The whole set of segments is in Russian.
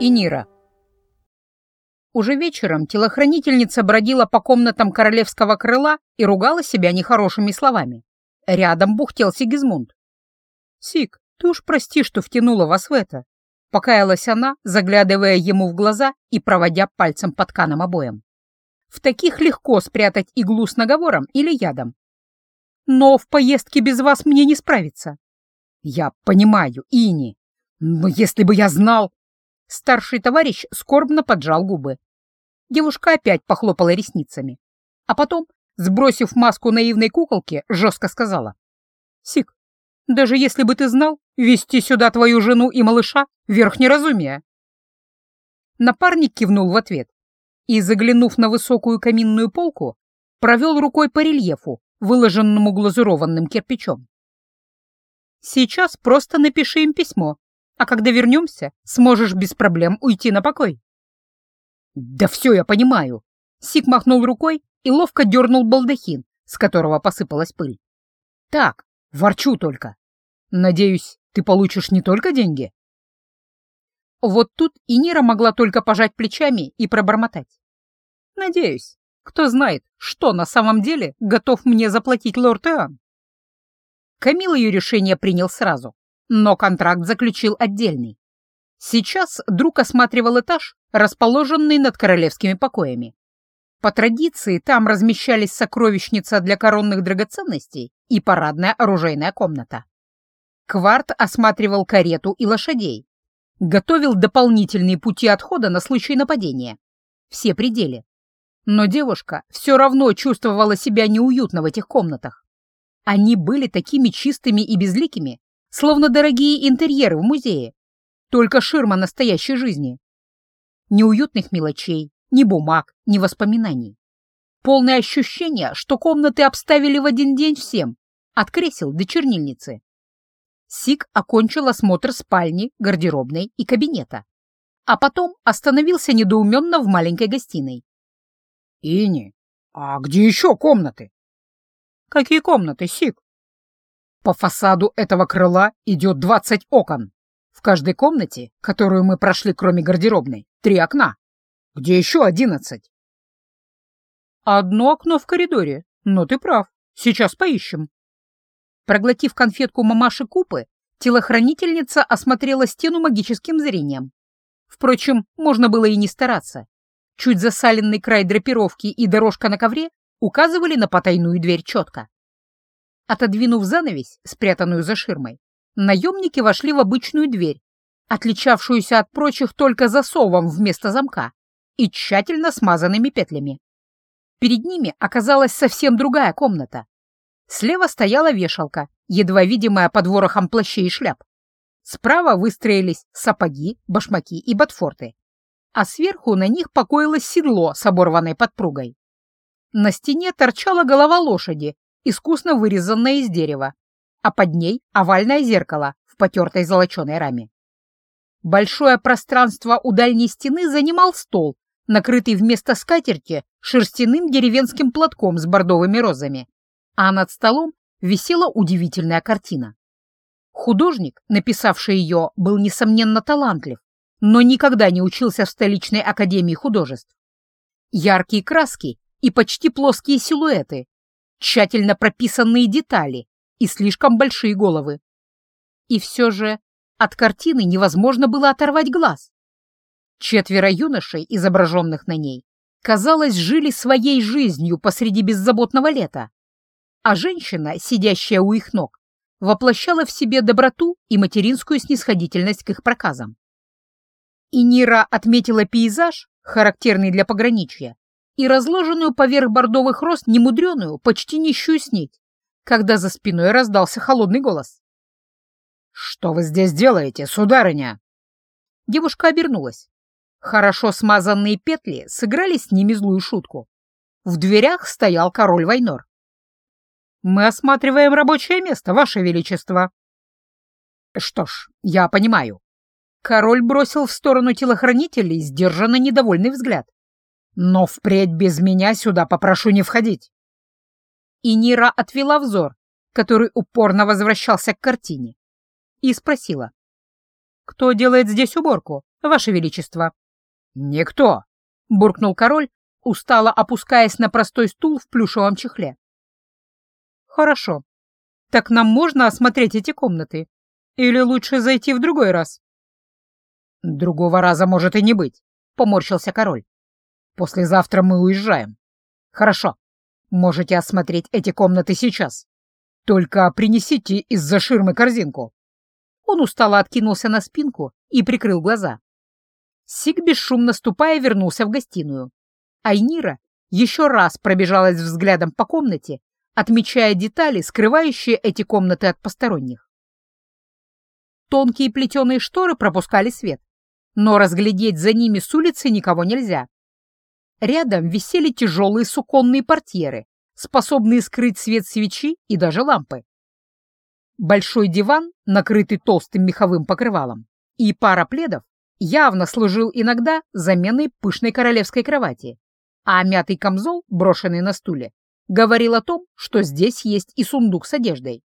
и Нира. Уже вечером телохранительница бродила по комнатам королевского крыла и ругала себя нехорошими словами. Рядом бухтел Сигизмунд. «Сик, ты уж прости, что втянула вас в это», — покаялась она, заглядывая ему в глаза и проводя пальцем по тканам обоям. «В таких легко спрятать иглу с наговором или ядом. Но в поездке без вас мне не справиться». «Я понимаю, Ини, но если бы я знал...» Старший товарищ скорбно поджал губы. Девушка опять похлопала ресницами. А потом, сбросив маску наивной куколки, жестко сказала. «Сик, даже если бы ты знал, вести сюда твою жену и малыша — верх неразумия». Напарник кивнул в ответ и, заглянув на высокую каминную полку, провел рукой по рельефу, выложенному глазурованным кирпичом. «Сейчас просто напиши им письмо, а когда вернемся, сможешь без проблем уйти на покой». «Да все я понимаю!» Сик махнул рукой и ловко дернул балдахин, с которого посыпалась пыль. «Так, ворчу только. Надеюсь, ты получишь не только деньги?» Вот тут и Нира могла только пожать плечами и пробормотать. «Надеюсь. Кто знает, что на самом деле готов мне заплатить лорд Иоанн?» Камил ее решение принял сразу, но контракт заключил отдельный. Сейчас друг осматривал этаж, расположенный над королевскими покоями. По традиции там размещались сокровищница для коронных драгоценностей и парадная оружейная комната. Кварт осматривал карету и лошадей, готовил дополнительные пути отхода на случай нападения. Все пределы. Но девушка все равно чувствовала себя неуютно в этих комнатах. Они были такими чистыми и безликими, словно дорогие интерьеры в музее, только ширма настоящей жизни. Ни уютных мелочей, ни бумаг, ни воспоминаний. Полное ощущение, что комнаты обставили в один день всем, от кресел до чернильницы. Сик окончил осмотр спальни, гардеробной и кабинета, а потом остановился недоуменно в маленькой гостиной. «Ини, а где еще комнаты?» «Какие комнаты, Сик?» По фасаду этого крыла идет двадцать окон. В каждой комнате, которую мы прошли кроме гардеробной, три окна. Где еще одиннадцать? Одно окно в коридоре, но ты прав. Сейчас поищем. Проглотив конфетку мамаши Купы, телохранительница осмотрела стену магическим зрением. Впрочем, можно было и не стараться. Чуть засаленный край драпировки и дорожка на ковре указывали на потайную дверь четко. Отодвинув занавесь, спрятанную за ширмой, наемники вошли в обычную дверь, отличавшуюся от прочих только засовом вместо замка и тщательно смазанными петлями. Перед ними оказалась совсем другая комната. Слева стояла вешалка, едва видимая под ворохом плащей и шляп. Справа выстроились сапоги, башмаки и ботфорты, а сверху на них покоилось седло с оборванной подпругой. На стене торчала голова лошади искусно вырезанная из дерева, а под ней овальное зеркало в потертой золоченой раме. Большое пространство у дальней стены занимал стол, накрытый вместо скатерти шерстяным деревенским платком с бордовыми розами, а над столом висела удивительная картина. Художник, написавший ее, был, несомненно, талантлив, но никогда не учился в столичной академии художеств. Яркие краски и почти плоские силуэты, тщательно прописанные детали и слишком большие головы. И все же от картины невозможно было оторвать глаз. Четверо юношей, изображенных на ней, казалось, жили своей жизнью посреди беззаботного лета, а женщина, сидящая у их ног, воплощала в себе доброту и материнскую снисходительность к их проказам. И Нира отметила пейзаж, характерный для пограничья, и разложенную поверх бордовых роз немудреную, почти нищую снить, когда за спиной раздался холодный голос. «Что вы здесь делаете, сударыня?» Девушка обернулась. Хорошо смазанные петли сыграли с ними злую шутку. В дверях стоял король Вайнор. «Мы осматриваем рабочее место, Ваше Величество». «Что ж, я понимаю». Король бросил в сторону телохранителей сдержанно недовольный взгляд. Но впредь без меня сюда попрошу не входить. И Нира отвела взор, который упорно возвращался к картине, и спросила. «Кто делает здесь уборку? Ваше Величество». «Никто!» — буркнул король, устало опускаясь на простой стул в плюшевом чехле. «Хорошо. Так нам можно осмотреть эти комнаты? Или лучше зайти в другой раз?» «Другого раза может и не быть», — поморщился король. «Послезавтра мы уезжаем. Хорошо. Можете осмотреть эти комнаты сейчас. Только принесите из-за ширмы корзинку». Он устало откинулся на спинку и прикрыл глаза. Сиг, бесшумно ступая, вернулся в гостиную. Айнира еще раз пробежалась взглядом по комнате, отмечая детали, скрывающие эти комнаты от посторонних. Тонкие плетеные шторы пропускали свет, но разглядеть за ними с улицы никого нельзя. Рядом висели тяжелые суконные портьеры, способные скрыть свет свечи и даже лампы. Большой диван, накрытый толстым меховым покрывалом, и пара пледов явно служил иногда заменой пышной королевской кровати, а мятый камзол, брошенный на стуле, говорил о том, что здесь есть и сундук с одеждой.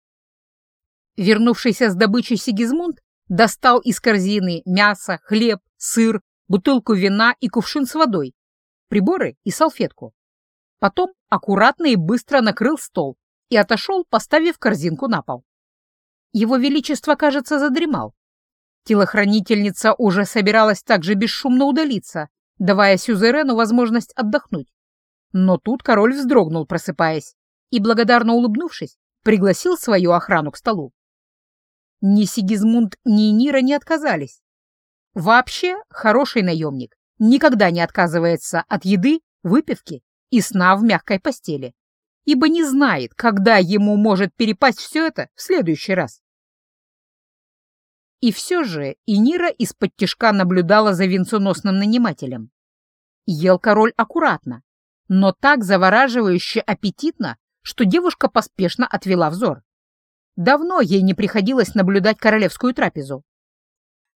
Вернувшийся с добычей Сигизмунд достал из корзины мясо, хлеб, сыр, бутылку вина и кувшин с водой, приборы и салфетку. Потом аккуратно и быстро накрыл стол и отошел, поставив корзинку на пол. Его Величество, кажется, задремал. Телохранительница уже собиралась также бесшумно удалиться, давая Сюзерену возможность отдохнуть. Но тут король вздрогнул, просыпаясь, и, благодарно улыбнувшись, пригласил свою охрану к столу. Ни Сигизмунд, ни Нира не отказались. Вообще, хороший наемник никогда не отказывается от еды, выпивки и сна в мягкой постели, ибо не знает, когда ему может перепасть все это в следующий раз. И все же Инира из-под тишка наблюдала за венценосным нанимателем. Ел король аккуратно, но так завораживающе аппетитно, что девушка поспешно отвела взор. Давно ей не приходилось наблюдать королевскую трапезу.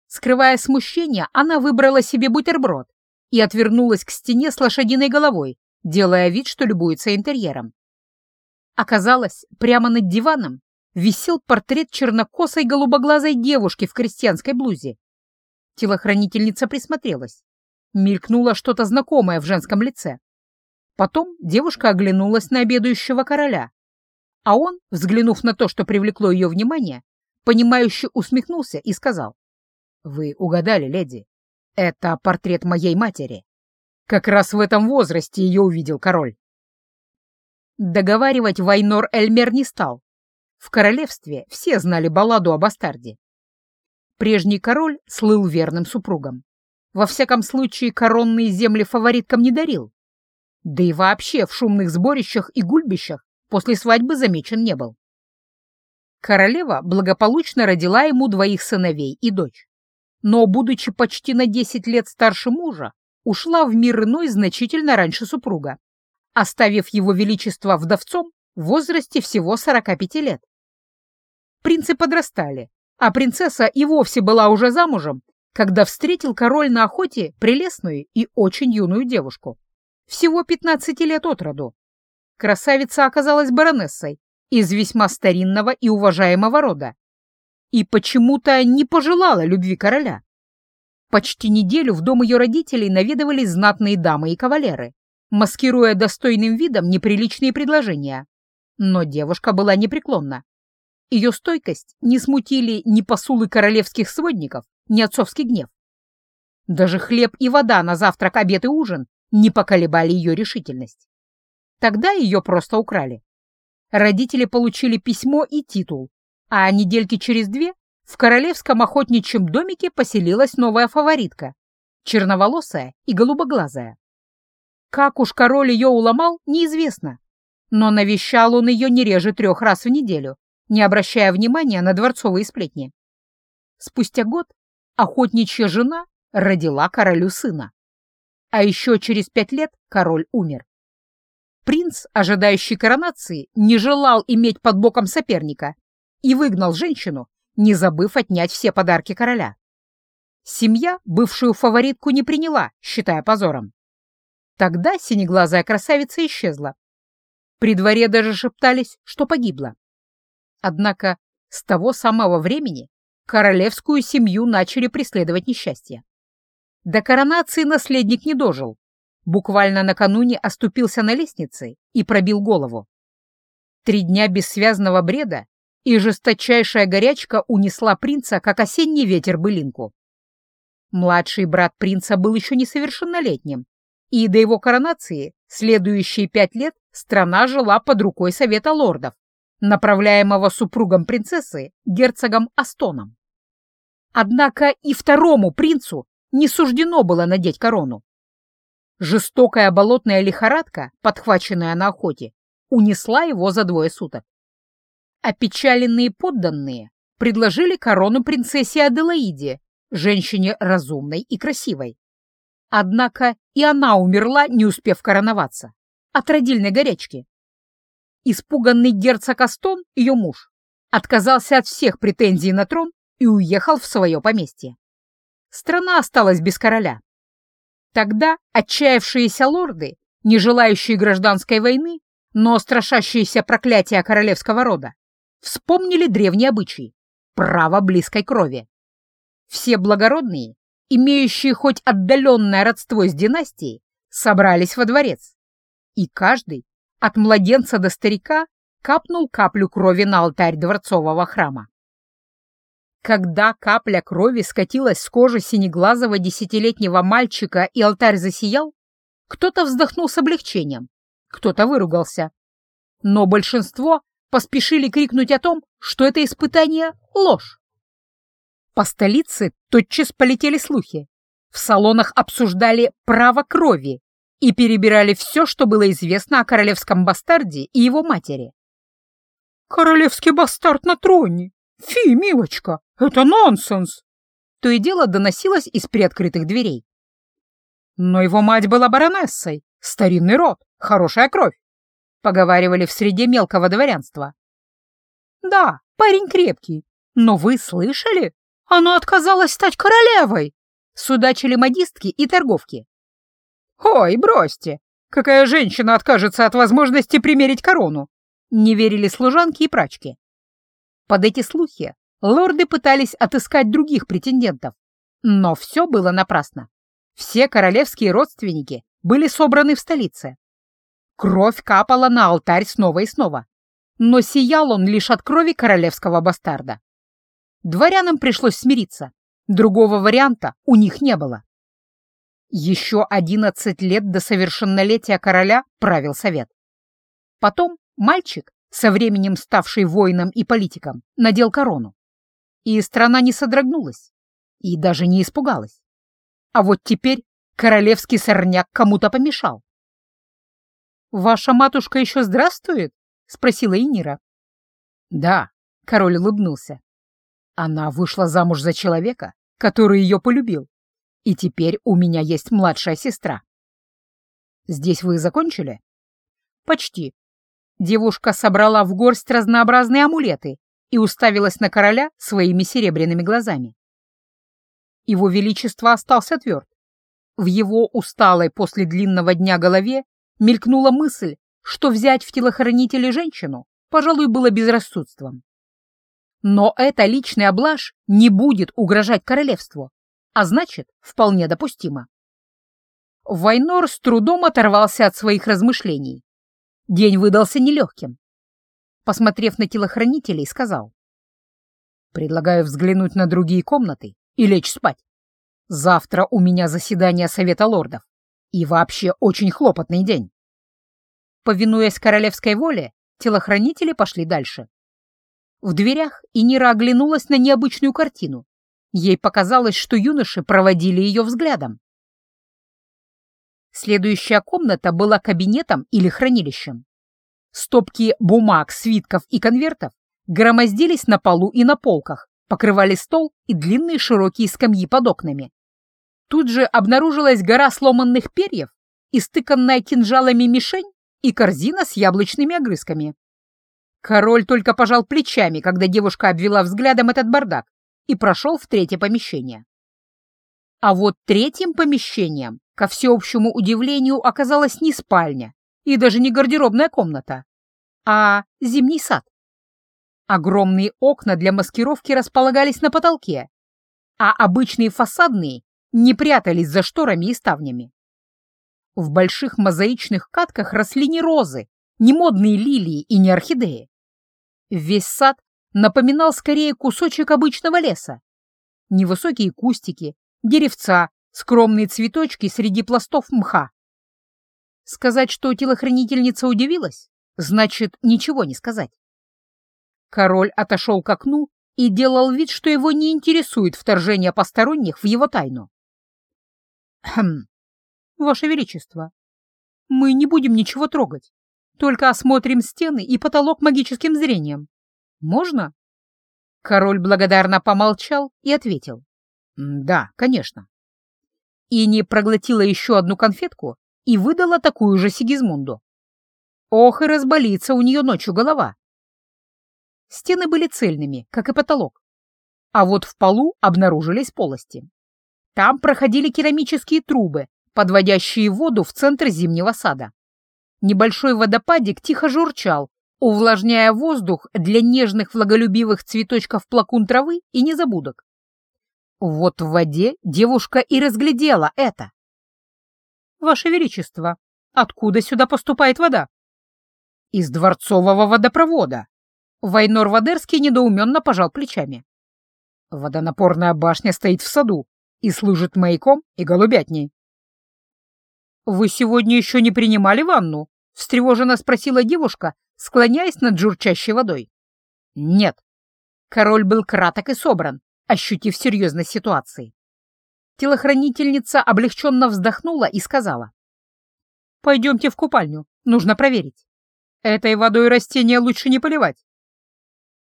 Скрывая смущение, она выбрала себе бутерброд и отвернулась к стене с лошадиной головой, делая вид, что любуется интерьером. Оказалось, прямо над диваном висел портрет чернокосой голубоглазой девушки в крестьянской блузе. Телохранительница присмотрелась. Мелькнуло что-то знакомое в женском лице. Потом девушка оглянулась на обедающего короля. А он, взглянув на то, что привлекло ее внимание, понимающе усмехнулся и сказал. «Вы угадали, леди. Это портрет моей матери. Как раз в этом возрасте ее увидел король». Договаривать Вайнор Эльмер не стал. В королевстве все знали балладу о бастарде. Прежний король слыл верным супругом. Во всяком случае, коронные земли фавориткам не дарил. Да и вообще в шумных сборищах и гульбищах после свадьбы замечен не был. Королева благополучно родила ему двоих сыновей и дочь. Но, будучи почти на 10 лет старше мужа, ушла в мир иной значительно раньше супруга, оставив его величество вдовцом в возрасте всего 45 лет. Принцы подрастали, а принцесса и вовсе была уже замужем, когда встретил король на охоте прелестную и очень юную девушку всего 15 лет от роду. Красавица оказалась баронессой из весьма старинного и уважаемого рода и почему-то не пожелала любви короля. Почти неделю в дом ее родителей наведывались знатные дамы и кавалеры, маскируя достойным видом неприличные предложения. Но девушка была непреклонна. Ее стойкость не смутили ни посулы королевских сводников, ни отцовский гнев. Даже хлеб и вода на завтрак, обед и ужин не поколебали ее решительность. Тогда ее просто украли. Родители получили письмо и титул, а недельки через две в королевском охотничьем домике поселилась новая фаворитка, черноволосая и голубоглазая. Как уж король ее уломал, неизвестно, но навещал он ее не реже трех раз в неделю, не обращая внимания на дворцовые сплетни. Спустя год охотничья жена родила королю сына а еще через пять лет король умер. Принц, ожидающий коронации, не желал иметь под боком соперника и выгнал женщину, не забыв отнять все подарки короля. Семья бывшую фаворитку не приняла, считая позором. Тогда синеглазая красавица исчезла. При дворе даже шептались, что погибла. Однако с того самого времени королевскую семью начали преследовать несчастья. До коронации наследник не дожил. Буквально накануне оступился на лестнице и пробил голову. Три дня бессвязного бреда и жесточайшая горячка унесла принца, как осенний ветер былинку. Младший брат принца был еще несовершеннолетним, и до его коронации следующие пять лет страна жила под рукой Совета лордов, направляемого супругом принцессы герцогом Астоном. Однако и второму принцу не суждено было надеть корону. Жестокая болотная лихорадка, подхваченная на охоте, унесла его за двое суток. Опечаленные подданные предложили корону принцессе Аделаиде, женщине разумной и красивой. Однако и она умерла, не успев короноваться, от родильной горячки. Испуганный герцог Астон, ее муж, отказался от всех претензий на трон и уехал в свое поместье. Страна осталась без короля. Тогда отчаявшиеся лорды, не желающие гражданской войны, но страшащиеся проклятия королевского рода, вспомнили древний обычай — право близкой крови. Все благородные, имеющие хоть отдаленное родство с династией, собрались во дворец. И каждый от младенца до старика капнул каплю крови на алтарь дворцового храма. Когда капля крови скатилась с кожи синеглазого десятилетнего мальчика и алтарь засиял, кто-то вздохнул с облегчением, кто-то выругался. Но большинство поспешили крикнуть о том, что это испытание — ложь. По столице тотчас полетели слухи. В салонах обсуждали право крови и перебирали все, что было известно о королевском бастарде и его матери. «Королевский бастард на троне! Фи, милочка, это нонсенс!» То и дело доносилось из приоткрытых дверей. Но его мать была баронессой, старинный род, хорошая кровь. Поговаривали в среде мелкого дворянства. Да, парень крепкий, но вы слышали? Она отказалась стать королевой! Судачили модистки и торговки. «Ой, бросьте! Какая женщина откажется от возможности примерить корону?» Не верили служанки и прачки. Под эти слухи лорды пытались отыскать других претендентов, но все было напрасно. Все королевские родственники были собраны в столице. Кровь капала на алтарь снова и снова, но сиял он лишь от крови королевского бастарда. Дворянам пришлось смириться, другого варианта у них не было. Еще одиннадцать лет до совершеннолетия короля правил совет. Потом мальчик, со временем ставший воином и политиком, надел корону. И страна не содрогнулась, и даже не испугалась. А вот теперь королевский сорняк кому-то помешал. «Ваша матушка еще здравствует?» — спросила Инира. «Да», — король улыбнулся. «Она вышла замуж за человека, который ее полюбил и теперь у меня есть младшая сестра. Здесь вы закончили? Почти. Девушка собрала в горсть разнообразные амулеты и уставилась на короля своими серебряными глазами. Его Величество остался тверд. В его усталой после длинного дня голове мелькнула мысль, что взять в телохранители женщину, пожалуй, было безрассудством. Но эта личная блажь не будет угрожать королевству а значит, вполне допустимо. Вайнор с трудом оторвался от своих размышлений. День выдался нелегким. Посмотрев на телохранителей, сказал. «Предлагаю взглянуть на другие комнаты и лечь спать. Завтра у меня заседание Совета лордов. И вообще очень хлопотный день». Повинуясь королевской воле, телохранители пошли дальше. В дверях Инира оглянулась на необычную картину Ей показалось, что юноши проводили ее взглядом. Следующая комната была кабинетом или хранилищем. Стопки бумаг, свитков и конвертов громоздились на полу и на полках, покрывали стол и длинные широкие скамьи под окнами. Тут же обнаружилась гора сломанных перьев, истыканная кинжалами мишень и корзина с яблочными огрызками. Король только пожал плечами, когда девушка обвела взглядом этот бардак и прошел в третье помещение. А вот третьим помещением, ко всеобщему удивлению, оказалась не спальня и даже не гардеробная комната, а зимний сад. Огромные окна для маскировки располагались на потолке, а обычные фасадные не прятались за шторами и ставнями. В больших мозаичных катках росли не розы, не модные лилии и не орхидеи. Весь сад напоминал скорее кусочек обычного леса. Невысокие кустики, деревца, скромные цветочки среди пластов мха. Сказать, что телохранительница удивилась, значит ничего не сказать. Король отошел к окну и делал вид, что его не интересует вторжение посторонних в его тайну. «Хм, Ваше Величество, мы не будем ничего трогать, только осмотрим стены и потолок магическим зрением. Можно?» Король благодарно помолчал и ответил. «Да, конечно». И не проглотила еще одну конфетку и выдала такую же Сигизмунду. Ох, и разболится у нее ночью голова. Стены были цельными, как и потолок. А вот в полу обнаружились полости. Там проходили керамические трубы, подводящие воду в центр зимнего сада. Небольшой водопадик тихо журчал, увлажняя воздух для нежных влаголюбивых цветочков плакун травы и незабудок. Вот в воде девушка и разглядела это. «Ваше Величество, откуда сюда поступает вода?» «Из дворцового водопровода», Вайнор Вадерский недоуменно пожал плечами. Водонапорная башня стоит в саду и служит маяком и голубятней. «Вы сегодня еще не принимали ванну?» — встревоженно спросила девушка, склоняясь над журчащей водой. «Нет». Король был краток и собран, ощутив серьезность ситуации. Телохранительница облегченно вздохнула и сказала. «Пойдемте в купальню, нужно проверить. Этой водой растения лучше не поливать.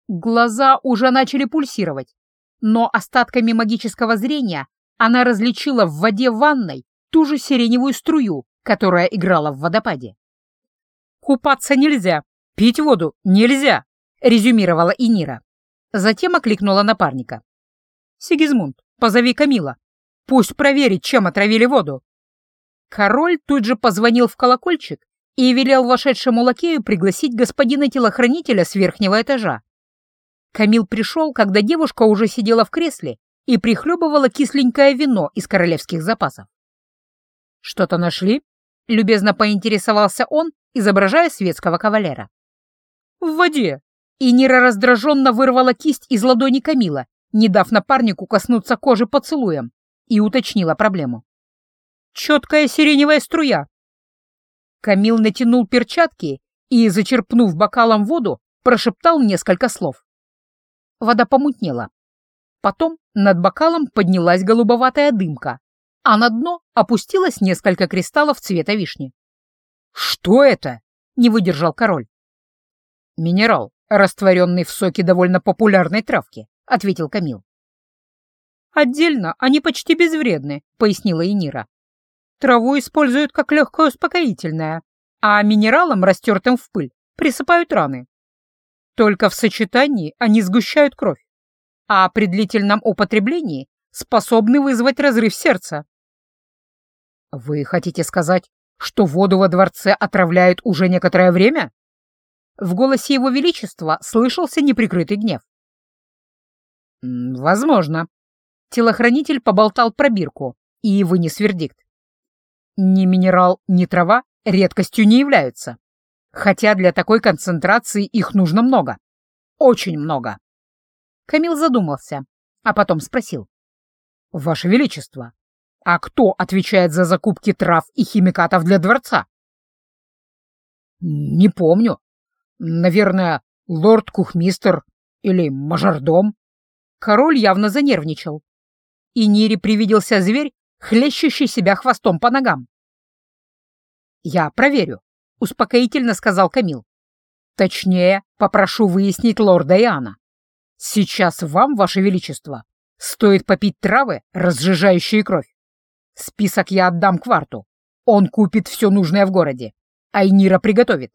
Глаза уже начали пульсировать, но остатками магического зрения она различила в воде ванной ту же сиреневую струю, которая играла в водопаде. «Купаться нельзя, пить воду нельзя», — резюмировала Инира. Затем окликнула напарника. «Сигизмунд, позови Камила. Пусть проверит, чем отравили воду». Король тут же позвонил в колокольчик и велел вошедшему лакею пригласить господина телохранителя с верхнего этажа. Камил пришел, когда девушка уже сидела в кресле и прихлебывала кисленькое вино из королевских запасов. «Что-то нашли?» — любезно поинтересовался он, изображая светского кавалера. «В воде!» И Нира раздраженно вырвала кисть из ладони Камила, не дав напарнику коснуться кожи поцелуем, и уточнила проблему. «Четкая сиреневая струя!» Камил натянул перчатки и, зачерпнув бокалом воду, прошептал несколько слов. Вода помутнела. Потом над бокалом поднялась голубоватая дымка, а на дно опустилось несколько кристаллов цвета вишни. «Что это?» — не выдержал король. «Минерал, растворенный в соке довольно популярной травки», — ответил Камил. «Отдельно они почти безвредны», — пояснила Инира. «Траву используют как легкое успокоительное, а минералом, растертым в пыль, присыпают раны. Только в сочетании они сгущают кровь, а при длительном употреблении способны вызвать разрыв сердца. Вы хотите сказать, что воду во дворце отравляют уже некоторое время? В голосе его величества слышался неприкрытый гнев. Возможно. Телохранитель поболтал пробирку и вынес вердикт. Ни минерал, ни трава редкостью не являются хотя для такой концентрации их нужно много. Очень много. Камил задумался, а потом спросил. «Ваше Величество, а кто отвечает за закупки трав и химикатов для дворца?» «Не помню. Наверное, лорд-кухмистер или мажордом». Король явно занервничал. И Нире привиделся зверь, хлещущий себя хвостом по ногам. «Я проверю», — успокоительно сказал Камил. «Точнее, попрошу выяснить лорда Иоанна. Сейчас вам, ваше величество, стоит попить травы, разжижающие кровь. Список я отдам кварту. Он купит все нужное в городе. Айнира приготовит.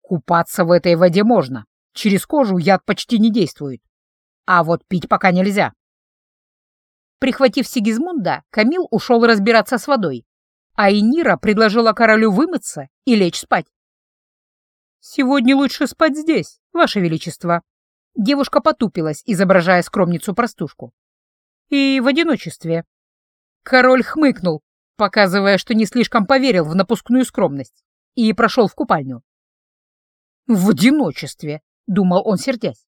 Купаться в этой воде можно. Через кожу яд почти не действует. А вот пить пока нельзя. Прихватив Сигизмунда, Камил ушел разбираться с водой, а Инира предложила королю вымыться и лечь спать. «Сегодня лучше спать здесь, Ваше Величество». Девушка потупилась, изображая скромницу-простушку. «И в одиночестве. Король хмыкнул, показывая, что не слишком поверил в напускную скромность, и прошел в купальню. «В одиночестве», — думал он, сердясь.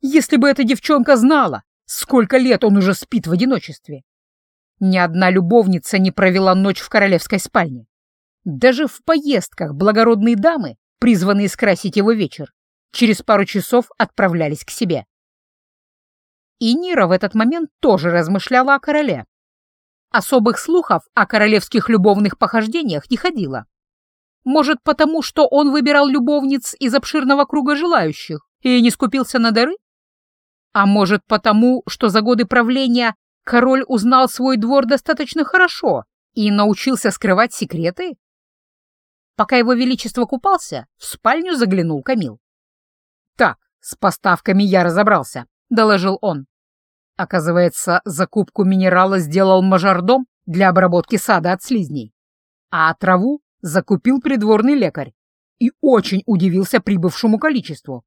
«Если бы эта девчонка знала, сколько лет он уже спит в одиночестве. Ни одна любовница не провела ночь в королевской спальне. Даже в поездках благородные дамы, призванные скрасить его вечер, через пару часов отправлялись к себе. И Нира в этот момент тоже размышляла о короле. Особых слухов о королевских любовных похождениях не ходило. Может, потому что он выбирал любовниц из обширного круга желающих и не скупился на дары? А может, потому, что за годы правления король узнал свой двор достаточно хорошо и научился скрывать секреты? Пока его величество купался, в спальню заглянул Камил. «Так, с поставками я разобрался», — доложил он. Оказывается, закупку минерала сделал мажордом для обработки сада от слизней, а траву закупил придворный лекарь и очень удивился прибывшему количеству.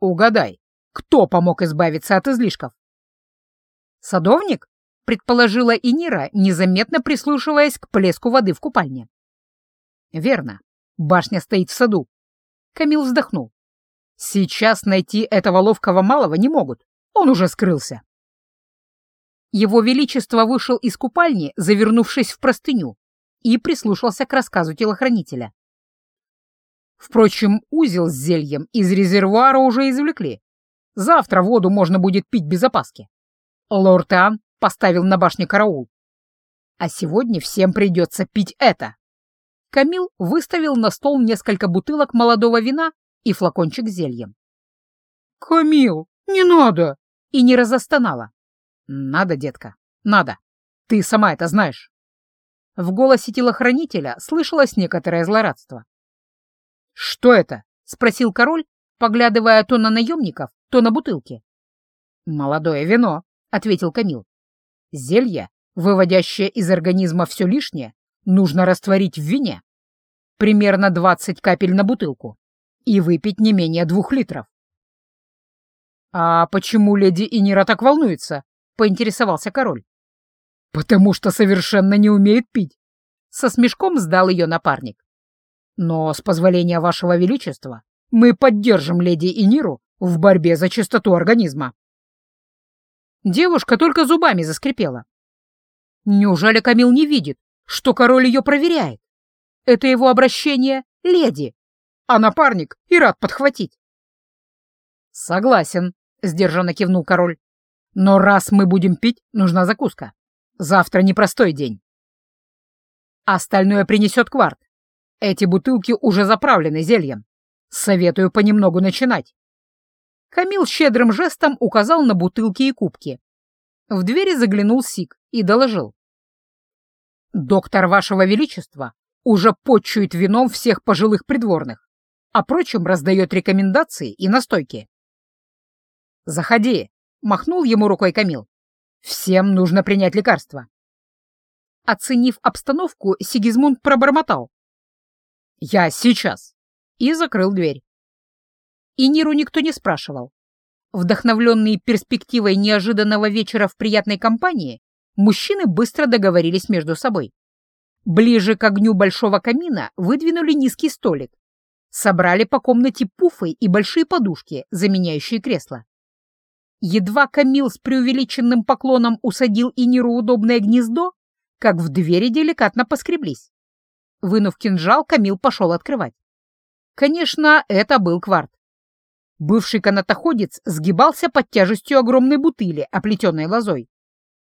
Угадай, кто помог избавиться от излишков? Садовник? Предположила Инира, незаметно прислушиваясь к плеску воды в купальне. Верно. Башня стоит в саду. Камил вздохнул. Сейчас найти этого ловкого малого не могут. Он уже скрылся. Его Величество вышел из купальни, завернувшись в простыню, и прислушался к рассказу телохранителя. Впрочем, узел с зельем из резервуара уже извлекли. Завтра воду можно будет пить без опаски. Лорд Иоанн поставил на башне караул. А сегодня всем придется пить это. Камил выставил на стол несколько бутылок молодого вина и флакончик с зельем. «Камил, не надо!» И не разостонала. «Надо, детка, надо. Ты сама это знаешь». В голосе телохранителя слышалось некоторое злорадство. «Что это?» — спросил король, поглядывая то на наемников, то на бутылки. «Молодое вино», — ответил Камил. «Зелье, выводящее из организма все лишнее, нужно растворить в вине. Примерно 20 капель на бутылку. И выпить не менее двух литров». «А почему леди Инира так волнуется?» — поинтересовался король. «Потому что совершенно не умеет пить», — со смешком сдал ее напарник. «Но, с позволения вашего величества, мы поддержим леди Иниру в борьбе за чистоту организма». Девушка только зубами заскрипела. Неужели Камил не видит, что король ее проверяет? Это его обращение «леди», а напарник и рад подхватить. «Согласен», — сдержанно кивнул король. «Но раз мы будем пить, нужна закуска. Завтра непростой день. Остальное принесет кварт. Эти бутылки уже заправлены зельем. Советую понемногу начинать. Камил щедрым жестом указал на бутылки и кубки. В двери заглянул Сик и доложил. «Доктор Вашего Величества уже почует вином всех пожилых придворных, а прочим раздает рекомендации и настойки». «Заходи», — махнул ему рукой Камил. Всем нужно принять лекарство. Оценив обстановку, Сигизмунд пробормотал. «Я сейчас!» и закрыл дверь. И Ниру никто не спрашивал. Вдохновленные перспективой неожиданного вечера в приятной компании, мужчины быстро договорились между собой. Ближе к огню большого камина выдвинули низкий столик. Собрали по комнате пуфы и большие подушки, заменяющие кресла. Едва Камил с преувеличенным поклоном усадил Иниру удобное гнездо, как в двери деликатно поскреблись. Вынув кинжал, Камил пошел открывать. Конечно, это был кварт. Бывший канатоходец сгибался под тяжестью огромной бутыли, оплетенной лозой.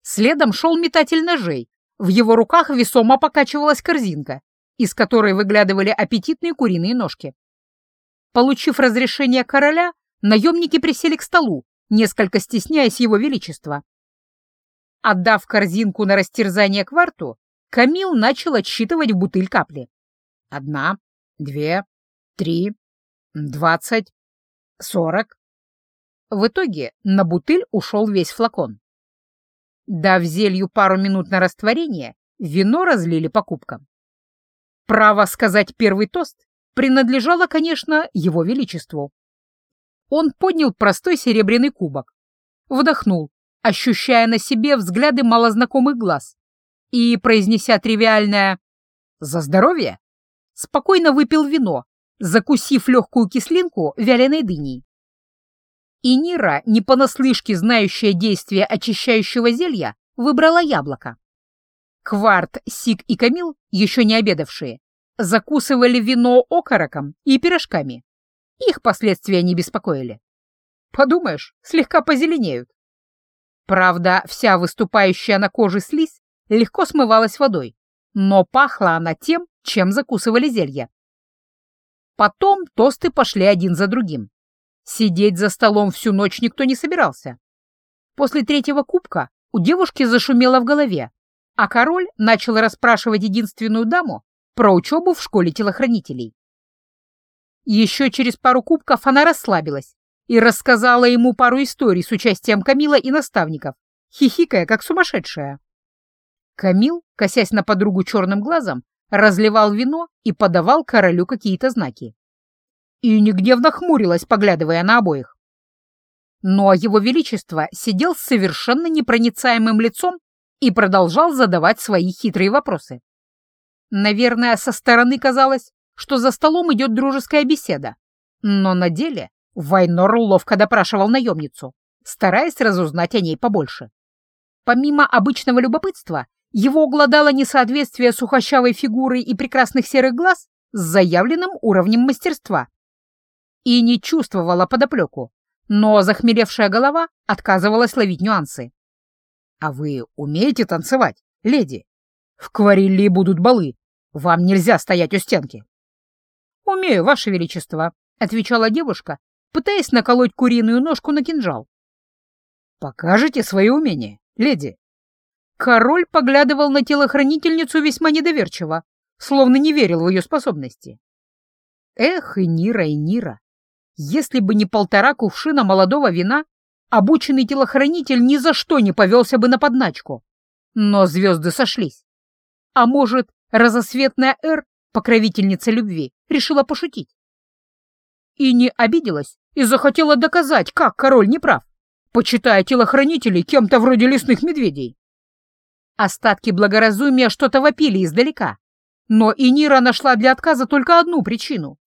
Следом шел метатель ножей. В его руках весомо покачивалась корзинка, из которой выглядывали аппетитные куриные ножки. Получив разрешение короля, наемники присели к столу, несколько стесняясь его величества. Отдав корзинку на растерзание кварту, Камил начал отсчитывать в бутыль капли. Одна, две, три, двадцать, сорок. В итоге на бутыль ушел весь флакон. Дав зелью пару минут на растворение, вино разлили по кубкам. Право сказать первый тост принадлежало, конечно, его величеству. Он поднял простой серебряный кубок. Вдохнул, ощущая на себе взгляды малознакомых глаз, и, произнеся тривиальное «За здоровье!», спокойно выпил вино, закусив легкую кислинку вяленой дыней. И Нира, не понаслышке знающая действие очищающего зелья, выбрала яблоко. Кварт, Сик и Камил, еще не обедавшие, закусывали вино окороком и пирожками. Их последствия не беспокоили. Подумаешь, слегка позеленеют. Правда, вся выступающая на коже слизь легко смывалась водой, но пахла она тем, чем закусывали зелья. Потом тосты пошли один за другим. Сидеть за столом всю ночь никто не собирался. После третьего кубка у девушки зашумело в голове, а король начал расспрашивать единственную даму про учебу в школе телохранителей. Еще через пару кубков она расслабилась и рассказала ему пару историй с участием Камила и наставников, хихикая, как сумасшедшая. Камил, косясь на подругу черным глазом, разливал вино и подавал королю какие-то знаки. И негневно хмурилась, поглядывая на обоих. Но его величество сидел с совершенно непроницаемым лицом и продолжал задавать свои хитрые вопросы. Наверное, со стороны казалось, что за столом идет дружеская беседа, но на деле Вайнор ловко допрашивал наемницу, стараясь разузнать о ней побольше. Помимо обычного любопытства, его угладало несоответствие сухощавой фигуры и прекрасных серых глаз с заявленным уровнем мастерства. И не чувствовала подоплеку, но захмелевшая голова отказывалась ловить нюансы. «А вы умеете танцевать, леди? В Кварилли будут балы. Вам нельзя стоять у стенки». «Умею, Ваше Величество», — отвечала девушка, пытаясь наколоть куриную ножку на кинжал. «Покажите свои умения, леди». Король поглядывал на телохранительницу весьма недоверчиво, словно не верил в ее способности. Эх, и Нира, и Нира. Если бы не полтора кувшина молодого вина, обученный телохранитель ни за что не повелся бы на подначку. Но звезды сошлись. А может, разосветная Эр, покровительница любви, решила пошутить? И не обиделась, и захотела доказать, как король не прав, почитая телохранителей кем-то вроде лесных медведей. Остатки благоразумия что-то вопили издалека, но и Нира нашла для отказа только одну причину.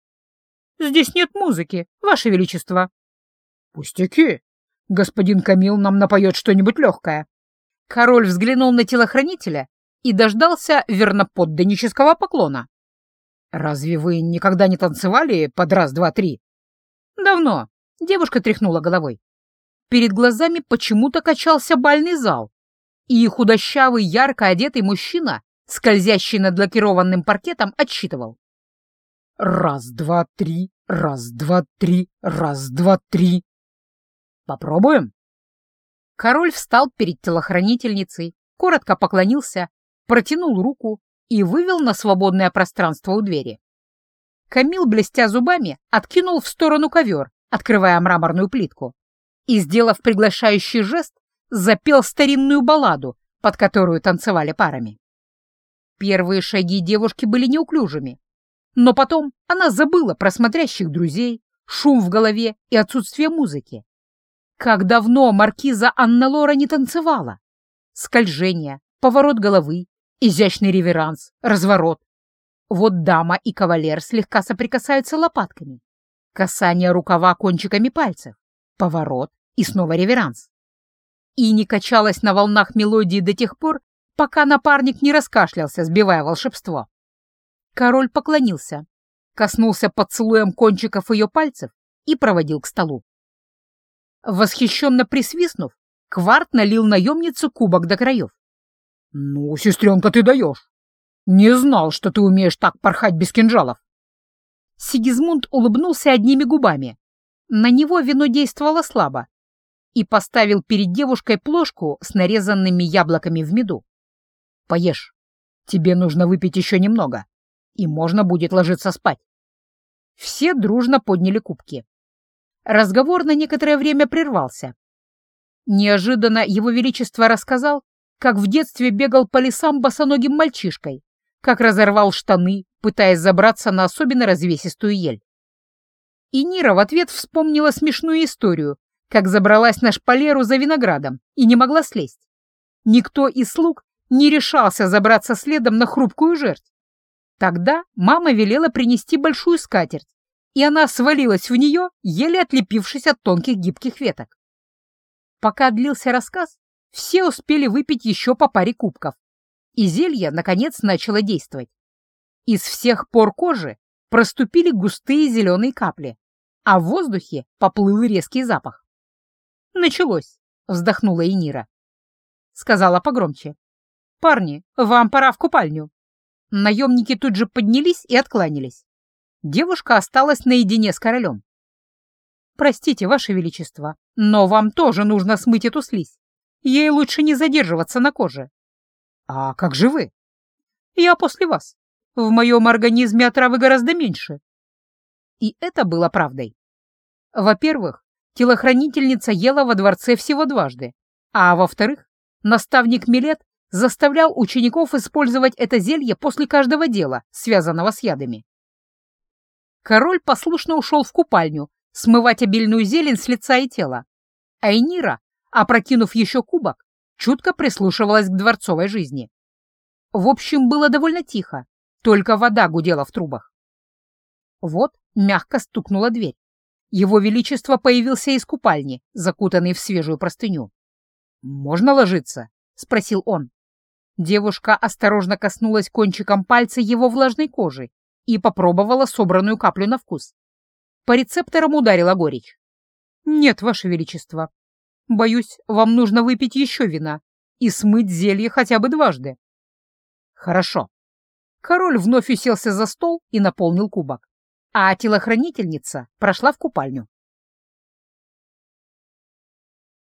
«Здесь нет музыки, Ваше Величество». «Пустяки. Господин Камил нам напоет что-нибудь легкое». Король взглянул на телохранителя и дождался верноподданнического поклона. «Разве вы никогда не танцевали под раз-два-три?» «Давно», — девушка тряхнула головой. Перед глазами почему-то качался бальный зал, и худощавый, ярко одетый мужчина, скользящий над лакированным паркетом, отсчитывал. «Раз, два, три, раз, два, три, раз, два, три». «Попробуем?» Король встал перед телохранительницей, коротко поклонился, протянул руку и вывел на свободное пространство у двери. Камил, блестя зубами, откинул в сторону ковер, открывая мраморную плитку, и, сделав приглашающий жест, запел старинную балладу, под которую танцевали парами. Первые шаги девушки были неуклюжими, но потом она забыла про смотрящих друзей, шум в голове и отсутствие музыки. Как давно маркиза Анна Лора не танцевала? Скольжение, поворот головы, изящный реверанс, разворот. Вот дама и кавалер слегка соприкасаются лопатками. Касание рукава кончиками пальцев, поворот и снова реверанс и не качалась на волнах мелодии до тех пор, пока напарник не раскашлялся, сбивая волшебство. Король поклонился, коснулся поцелуем кончиков ее пальцев и проводил к столу. Восхищенно присвистнув, Кварт налил наемницу кубок до краев. «Ну, сестренка, ты даешь! Не знал, что ты умеешь так порхать без кинжалов!» Сигизмунд улыбнулся одними губами. На него вино действовало слабо, и поставил перед девушкой плошку с нарезанными яблоками в меду. «Поешь. Тебе нужно выпить еще немного, и можно будет ложиться спать». Все дружно подняли кубки. Разговор на некоторое время прервался. Неожиданно его величество рассказал, как в детстве бегал по лесам босоногим мальчишкой, как разорвал штаны, пытаясь забраться на особенно развесистую ель. И Нира в ответ вспомнила смешную историю, как забралась на шпалеру за виноградом и не могла слезть. Никто из слуг не решался забраться следом на хрупкую жертву. Тогда мама велела принести большую скатерть, и она свалилась в нее, еле отлепившись от тонких гибких веток. Пока длился рассказ, все успели выпить еще по паре кубков, и зелье, наконец, начало действовать. Из всех пор кожи проступили густые зеленые капли, а в воздухе поплыл резкий запах. «Началось», — вздохнула Энира. Сказала погромче. «Парни, вам пора в купальню». Наемники тут же поднялись и откланялись. Девушка осталась наедине с королем. «Простите, Ваше Величество, но вам тоже нужно смыть эту слизь. Ей лучше не задерживаться на коже». «А как же вы?» «Я после вас. В моем организме отравы гораздо меньше». И это было правдой. Во-первых, телохранительница ела во дворце всего дважды, а во-вторых, наставник Милет заставлял учеников использовать это зелье после каждого дела, связанного с ядами. Король послушно ушел в купальню, смывать обильную зелень с лица и тела. А Энира, опрокинув еще кубок, чутко прислушивалась к дворцовой жизни. В общем, было довольно тихо, только вода гудела в трубах. Вот мягко стукнула дверь. Его Величество появился из купальни, закутанный в свежую простыню. «Можно ложиться?» — спросил он. Девушка осторожно коснулась кончиком пальца его влажной кожи и попробовала собранную каплю на вкус. По рецепторам ударила горечь. «Нет, Ваше Величество. Боюсь, вам нужно выпить еще вина и смыть зелье хотя бы дважды». «Хорошо». Король вновь уселся за стол и наполнил кубок, а телохранительница прошла в купальню.